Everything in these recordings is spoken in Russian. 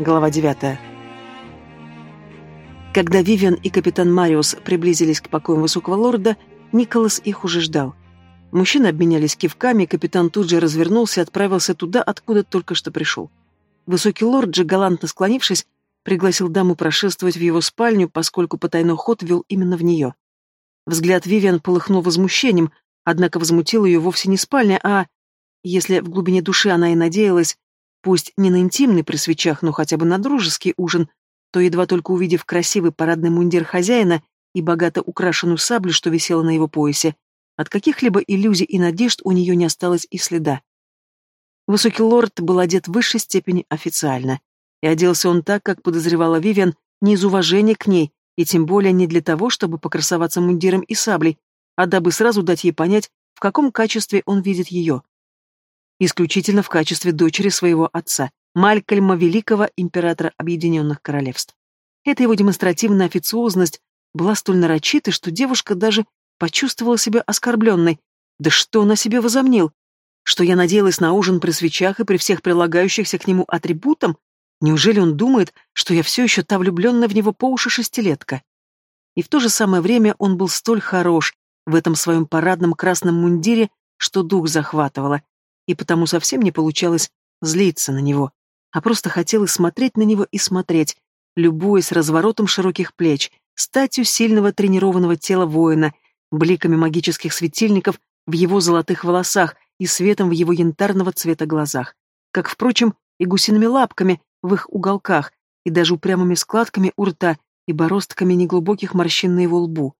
Глава 9. Когда Вивиан и капитан Мариус приблизились к покоям высокого лорда, Николас их уже ждал. Мужчины обменялись кивками, капитан тут же развернулся и отправился туда, откуда только что пришел. Высокий лорд же, галантно склонившись, пригласил даму прошествовать в его спальню, поскольку потайной ход вел именно в нее. Взгляд Вивиан полыхнул возмущением, однако возмутил ее вовсе не спальня, а... Если в глубине души она и надеялась, пусть не на интимный при свечах, но хотя бы на дружеский ужин, то, едва только увидев красивый парадный мундир хозяина и богато украшенную саблю, что висела на его поясе, от каких-либо иллюзий и надежд у нее не осталось и следа. Высокий лорд был одет в высшей степени официально. И оделся он так, как подозревала Вивиан, не из уважения к ней, и тем более не для того, чтобы покрасоваться мундиром и саблей, а дабы сразу дать ей понять, в каком качестве он видит ее. Исключительно в качестве дочери своего отца, Малькольма Великого, императора Объединенных Королевств. Эта его демонстративная официозность была столь нарочитой, что девушка даже почувствовала себя оскорбленной. Да что он о себе возомнил? Что я надеялась на ужин при свечах и при всех прилагающихся к нему атрибутам? Неужели он думает, что я все еще та влюбленная в него по уши шестилетка? И в то же самое время он был столь хорош в этом своем парадном красном мундире, что дух захватывало, и потому совсем не получалось злиться на него, а просто хотелось смотреть на него и смотреть, любуясь разворотом широких плеч, статью сильного тренированного тела воина, бликами магических светильников в его золотых волосах и светом в его янтарного цвета глазах, как, впрочем, и гусиными лапками, в их уголках, и даже упрямыми складками у рта и бороздками неглубоких морщин на его лбу.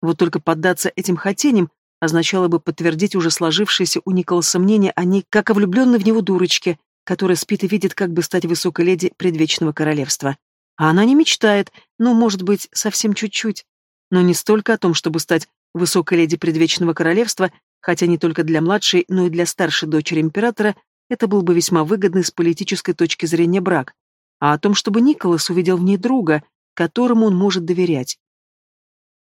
Вот только поддаться этим хотениям означало бы подтвердить уже сложившееся у Николаса мнение о ней, как о влюбленной в него дурочке, которая спит и видит, как бы стать высокой леди предвечного королевства. А она не мечтает, ну, может быть, совсем чуть-чуть. Но не столько о том, чтобы стать высокой леди предвечного королевства, хотя не только для младшей, но и для старшей дочери императора это был бы весьма выгодный с политической точки зрения брак, а о том, чтобы Николас увидел в ней друга, которому он может доверять.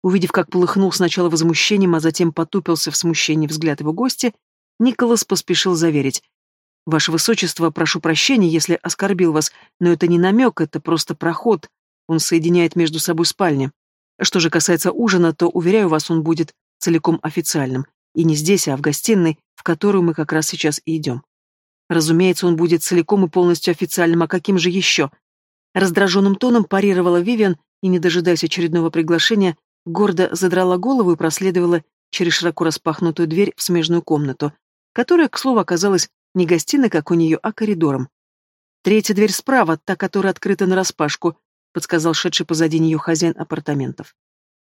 Увидев, как полыхнул сначала возмущением, а затем потупился в смущении взгляд его гостя, Николас поспешил заверить. «Ваше Высочество, прошу прощения, если оскорбил вас, но это не намек, это просто проход. Он соединяет между собой спальни. Что же касается ужина, то, уверяю вас, он будет целиком официальным. И не здесь, а в гостиной, в которую мы как раз сейчас и идем. Разумеется, он будет целиком и полностью официальным, а каким же еще? Раздраженным тоном парировала Вивиан и, не дожидаясь очередного приглашения, гордо задрала голову и проследовала через широко распахнутую дверь в смежную комнату, которая, к слову, оказалась не гостиной, как у нее, а коридором. «Третья дверь справа, та, которая открыта нараспашку», — подсказал шедший позади нее хозяин апартаментов.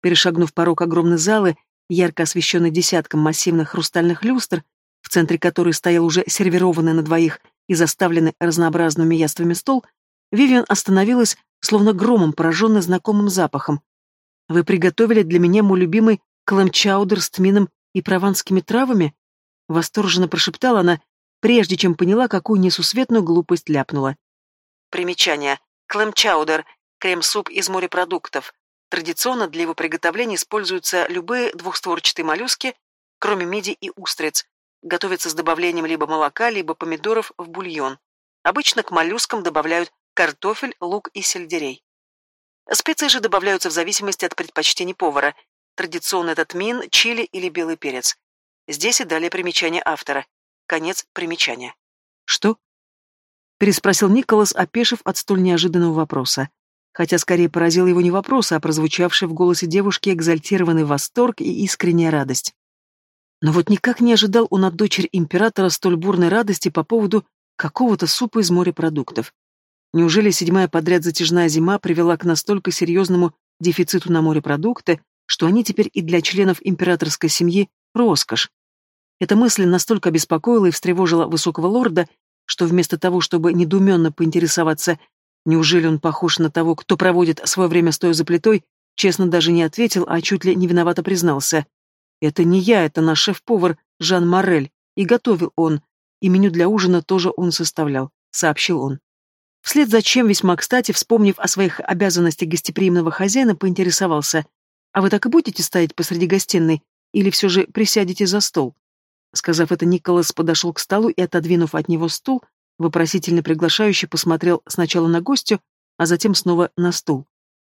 Перешагнув порог огромной залы, ярко освещенной десятком массивных хрустальных люстр, в центре которой стоял уже сервированный на двоих и заставленный разнообразными яствами стол, Вивиан остановилась, словно громом, пораженный знакомым запахом. «Вы приготовили для меня мой любимый клэм-чаудер с тмином и прованскими травами?» Восторженно прошептала она, прежде чем поняла, какую несусветную глупость ляпнула. Примечание. Клэм-чаудер – крем-суп из морепродуктов. Традиционно для его приготовления используются любые двухстворчатые моллюски, кроме мидий и устриц, Готовится с добавлением либо молока, либо помидоров в бульон. Обычно к моллюскам добавляют картофель, лук и сельдерей. Специи же добавляются в зависимости от предпочтений повара. Традиционно это тмин, чили или белый перец. Здесь и далее примечание автора. Конец примечания. «Что?» — переспросил Николас, опешив от столь неожиданного вопроса. Хотя скорее поразил его не вопрос, а прозвучавший в голосе девушки экзальтированный восторг и искренняя радость. Но вот никак не ожидал он от дочери императора столь бурной радости по поводу какого-то супа из морепродуктов. Неужели седьмая подряд затяжная зима привела к настолько серьезному дефициту на морепродукты, что они теперь и для членов императорской семьи роскошь? Эта мысль настолько беспокоила и встревожила высокого лорда, что вместо того, чтобы недуменно поинтересоваться, неужели он похож на того, кто проводит свое время стоя за плитой, честно даже не ответил, а чуть ли не виновато признался. Это не я, это наш шеф-повар Жан Морель, и готовил он, и меню для ужина тоже он составлял, сообщил он. Вслед за чем, весьма кстати, вспомнив о своих обязанностях гостеприимного хозяина, поинтересовался, «А вы так и будете стоять посреди гостиной, или все же присядете за стол?» Сказав это, Николас подошел к столу и, отодвинув от него стул, вопросительно приглашающий посмотрел сначала на гостю, а затем снова на стул.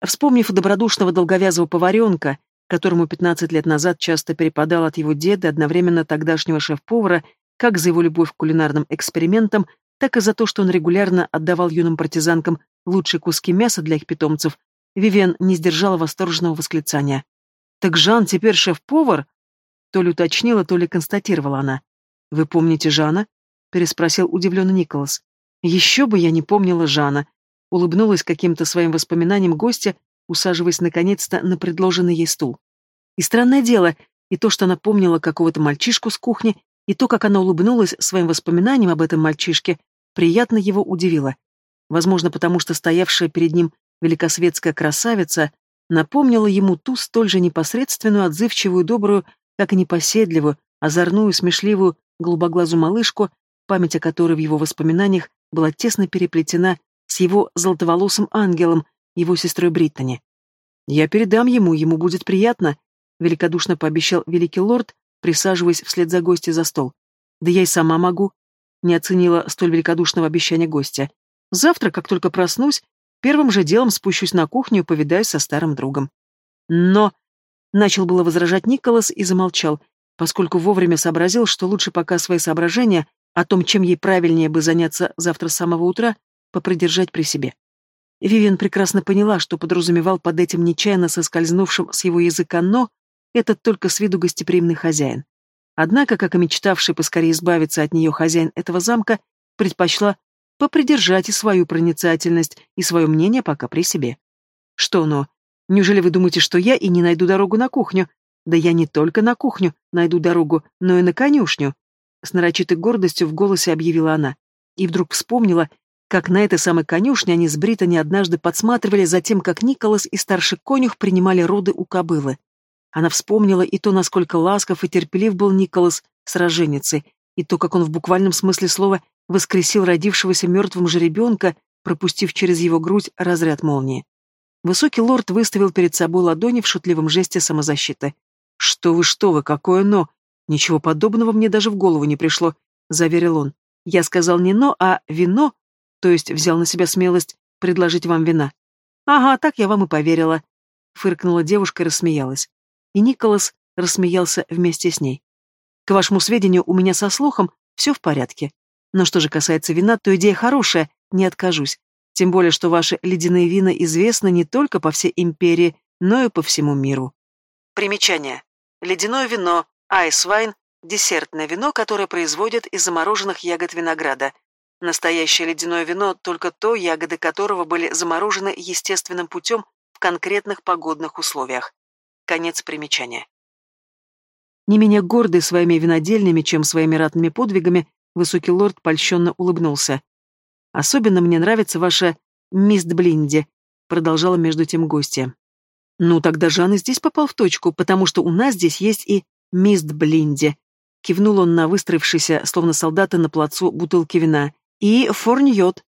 Вспомнив добродушного долговязого поваренка, которому 15 лет назад часто перепадал от его деда, одновременно тогдашнего шеф-повара, как за его любовь к кулинарным экспериментам, так и за то, что он регулярно отдавал юным партизанкам лучшие куски мяса для их питомцев, Вивен не сдержала восторженного восклицания. «Так Жан теперь шеф-повар?» То ли уточнила, то ли констатировала она. «Вы помните Жана?» — переспросил удивленный Николас. «Еще бы я не помнила Жана», — улыбнулась каким-то своим воспоминанием гостя, усаживаясь наконец-то на предложенный ей стул. И странное дело, и то, что она помнила какого-то мальчишку с кухни, и то, как она улыбнулась своим воспоминаниям об этом мальчишке, приятно его удивило. Возможно, потому что стоявшая перед ним великосветская красавица напомнила ему ту столь же непосредственную, отзывчивую, добрую, как и непоседливую, озорную, смешливую, голубоглазую малышку, память о которой в его воспоминаниях была тесно переплетена с его золотоволосым ангелом, его сестрой Бриттани. «Я передам ему, ему будет приятно», — великодушно пообещал великий лорд, присаживаясь вслед за гостей за стол. «Да я и сама могу», — не оценила столь великодушного обещания гостя. «Завтра, как только проснусь, первым же делом спущусь на кухню и повидаюсь со старым другом». «Но...» — начал было возражать Николас и замолчал, поскольку вовремя сообразил, что лучше пока свои соображения о том, чем ей правильнее бы заняться завтра с самого утра, попридержать при себе. Вивиан прекрасно поняла, что подразумевал под этим нечаянно соскользнувшим с его языка «но», этот только с виду гостеприимный хозяин. Однако, как и мечтавший поскорее избавиться от нее хозяин этого замка, предпочла попридержать и свою проницательность, и свое мнение пока при себе. Что «но»? Неужели вы думаете, что я и не найду дорогу на кухню? Да я не только на кухню найду дорогу, но и на конюшню. С нарочитой гордостью в голосе объявила она. И вдруг вспомнила, как на этой самой конюшне они с Британи однажды подсматривали за тем, как Николас и старший конюх принимали роды у кобылы. Она вспомнила и то, насколько ласков и терпелив был Николас с роженицей, и то, как он в буквальном смысле слова воскресил родившегося мертвым жеребенка, пропустив через его грудь разряд молнии. Высокий лорд выставил перед собой ладони в шутливом жесте самозащиты. «Что вы, что вы, какое «но»? Ничего подобного мне даже в голову не пришло», — заверил он. «Я сказал не «но», а «вино», то есть взял на себя смелость предложить вам вина. Ага, так я вам и поверила. Фыркнула девушка и рассмеялась. И Николас рассмеялся вместе с ней. К вашему сведению, у меня со слухом все в порядке. Но что же касается вина, то идея хорошая, не откажусь. Тем более, что ваши ледяные вина известны не только по всей империи, но и по всему миру. Примечание. Ледяное вино, айсвайн, десертное вино, которое производят из замороженных ягод винограда, Настоящее ледяное вино только то, ягоды которого были заморожены естественным путем в конкретных погодных условиях. Конец примечания. Не менее гордый своими винодельнями, чем своими ратными подвигами, высокий лорд польщенно улыбнулся. «Особенно мне нравится ваша мист Блинди», — продолжала между тем гостья. «Ну, тогда Жан и здесь попал в точку, потому что у нас здесь есть и мист Блинди», — кивнул он на выстроившийся, словно солдаты на плацу, бутылки вина и форньот.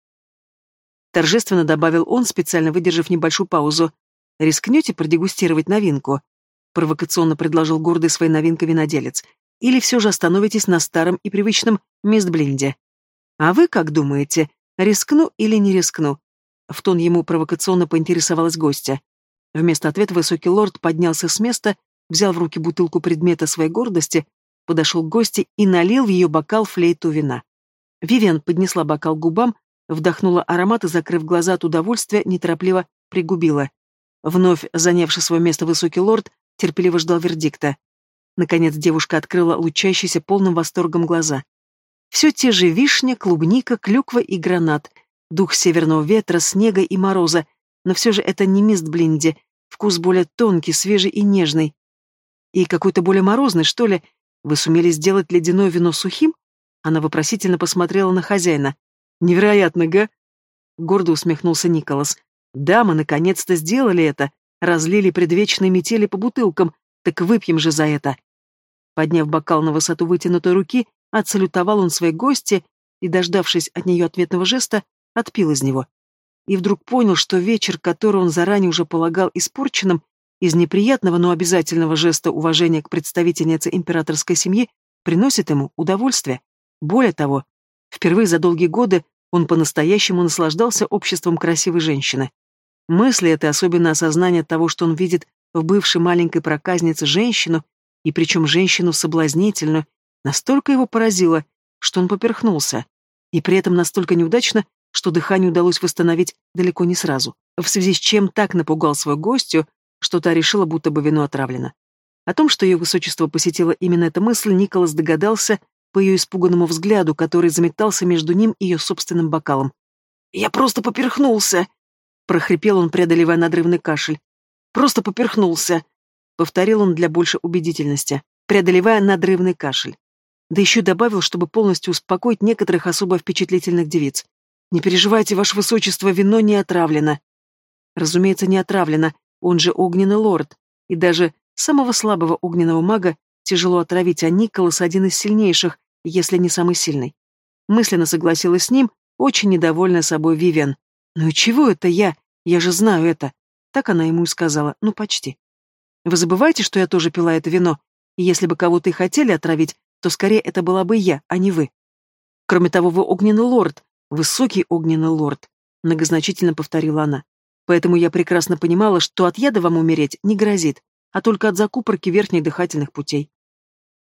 Торжественно добавил он, специально выдержав небольшую паузу. «Рискнете продегустировать новинку?» Провокационно предложил гордый своей новинкой виноделец. «Или все же остановитесь на старом и привычном мистблинде?» «А вы как думаете, рискну или не рискну?» В тон ему провокационно поинтересовалась гостья. Вместо ответа высокий лорд поднялся с места, взял в руки бутылку предмета своей гордости, подошел к гости и налил в ее бокал флейту вина. Вивиан поднесла бокал к губам, вдохнула аромат и, закрыв глаза от удовольствия, неторопливо пригубила. Вновь занявший свое место высокий лорд терпеливо ждал вердикта. Наконец девушка открыла лучащиеся полным восторгом глаза. Все те же вишня, клубника, клюква и гранат, дух северного ветра, снега и мороза, но все же это не мист Блинди, вкус более тонкий, свежий и нежный. И какой-то более морозный, что ли? Вы сумели сделать ледяное вино сухим? Она вопросительно посмотрела на хозяина. «Невероятно, га?» Гордо усмехнулся Николас. «Да, мы наконец-то сделали это. Разлили предвечные метели по бутылкам. Так выпьем же за это». Подняв бокал на высоту вытянутой руки, отсалютовал он своей гости и, дождавшись от нее ответного жеста, отпил из него. И вдруг понял, что вечер, который он заранее уже полагал испорченным, из неприятного, но обязательного жеста уважения к представительнице императорской семьи, приносит ему удовольствие. Более того, Впервые за долгие годы он по-настоящему наслаждался обществом красивой женщины. Мысли это, особенно осознание того, что он видит в бывшей маленькой проказнице женщину, и причем женщину соблазнительную, настолько его поразило, что он поперхнулся. И при этом настолько неудачно, что дыхание удалось восстановить далеко не сразу, в связи с чем так напугал свою гостью, что та решила, будто бы вино отравлено. О том, что ее высочество посетила именно эта мысль, Николас догадался по ее испуганному взгляду, который заметался между ним и ее собственным бокалом. «Я просто поперхнулся!» — прохрипел он, преодолевая надрывный кашель. «Просто поперхнулся!» — повторил он для большей убедительности, преодолевая надрывный кашель. Да еще добавил, чтобы полностью успокоить некоторых особо впечатлительных девиц. «Не переживайте, ваше высочество, вино не отравлено». Разумеется, не отравлено, он же огненный лорд, и даже самого слабого огненного мага тяжело отравить, а Николас один из сильнейших, если не самый сильный. Мысленно согласилась с ним, очень недовольная собой Вивиан. «Ну и чего это я? Я же знаю это!» Так она ему и сказала, ну почти. «Вы забываете, что я тоже пила это вино? И если бы кого-то и хотели отравить, то скорее это была бы я, а не вы. Кроме того, вы огненный лорд, высокий огненный лорд», многозначительно повторила она. «Поэтому я прекрасно понимала, что от яда вам умереть не грозит, а только от закупорки верхних дыхательных путей.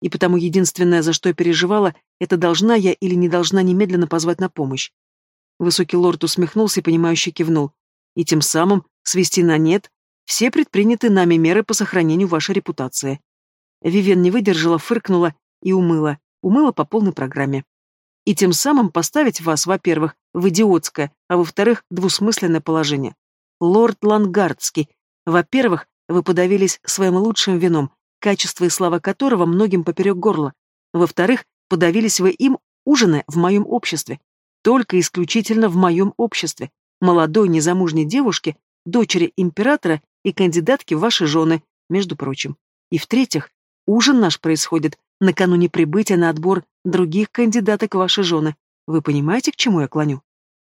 И потому единственное, за что я переживала, это должна я или не должна немедленно позвать на помощь. Высокий лорд усмехнулся и, понимающе кивнул. И тем самым свести на нет все предпринятые нами меры по сохранению вашей репутации. Вивен не выдержала, фыркнула и умыла. Умыла по полной программе. И тем самым поставить вас, во-первых, в идиотское, а во-вторых, двусмысленное положение. Лорд Лангардский, во-первых, вы подавились своим лучшим вином, качество и слава которого многим поперек горла. Во-вторых, подавились вы им, ужиная в моем обществе. Только исключительно в моем обществе. Молодой незамужней девушке, дочери императора и кандидатки в ваши жены, между прочим. И в-третьих, ужин наш происходит накануне прибытия на отбор других кандидаток в ваши жены. Вы понимаете, к чему я клоню?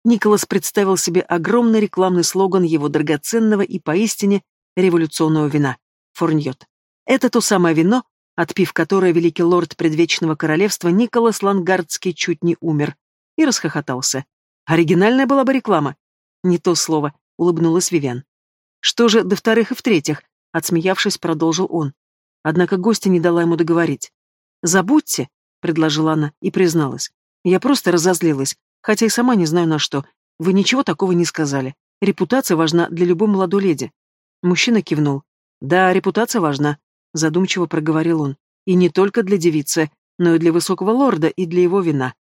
Николас представил себе огромный рекламный слоган его драгоценного и поистине революционного вина – фурньот. Это то самое вино, отпив которое великий лорд предвечного королевства Николас Лангардский чуть не умер. И расхохотался. Оригинальная была бы реклама. Не то слово, улыбнулась Вивиан. Что же до вторых и в-третьих, отсмеявшись, продолжил он. Однако гостья не дала ему договорить. «Забудьте», — предложила она и призналась. «Я просто разозлилась, хотя и сама не знаю на что. Вы ничего такого не сказали. Репутация важна для любой молодой леди. Мужчина кивнул. «Да, репутация важна», — задумчиво проговорил он. «И не только для девицы, но и для высокого лорда, и для его вина».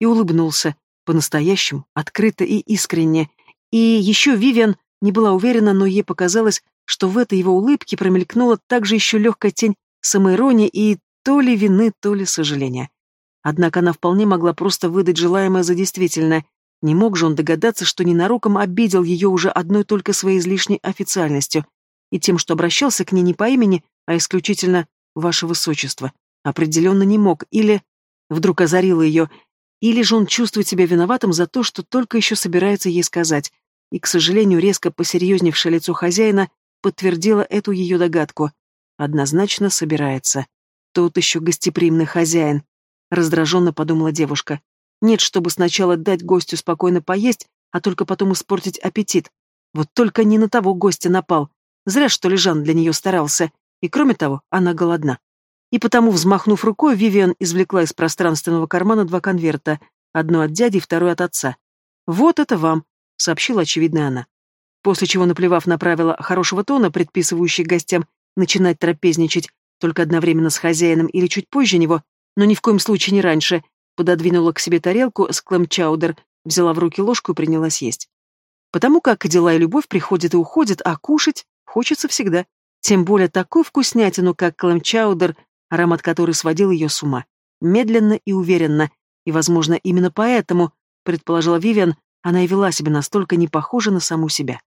И улыбнулся, по-настоящему, открыто и искренне. И еще Вивиан не была уверена, но ей показалось, что в этой его улыбке промелькнула также еще легкая тень самоиронии и то ли вины, то ли сожаления. Однако она вполне могла просто выдать желаемое за действительное, не мог же он догадаться, что ненароком обидел ее уже одной только своей излишней официальностью и тем, что обращался к ней не по имени, а исключительно «Ваше Высочество». Определенно не мог, или... Вдруг озарило ее, или же он чувствует себя виноватым за то, что только еще собирается ей сказать, и, к сожалению, резко посерьезневшее лицо хозяина подтвердило эту ее догадку. Однозначно собирается. Тот еще гостеприимный хозяин. Раздраженно подумала девушка. Нет, чтобы сначала дать гостю спокойно поесть, а только потом испортить аппетит. Вот только не на того гостя напал. Зря, что ли, Жан для нее старался. И кроме того, она голодна. И потому, взмахнув рукой, Вивиан извлекла из пространственного кармана два конверта, одно от дяди, второй от отца. «Вот это вам», — сообщила очевидно она. После чего, наплевав на правила хорошего тона, предписывающие гостям начинать трапезничать только одновременно с хозяином или чуть позже него, но ни в коем случае не раньше, пододвинула к себе тарелку с клэм-чаудер, взяла в руки ложку и принялась есть. Потому как дела и любовь приходят и уходят, а кушать хочется всегда. Тем более такую вкуснятину, как клэм-чаудер, аромат которой сводил ее с ума. Медленно и уверенно. И, возможно, именно поэтому, предположила Вивиан, она и вела себя настолько не похоже на саму себя.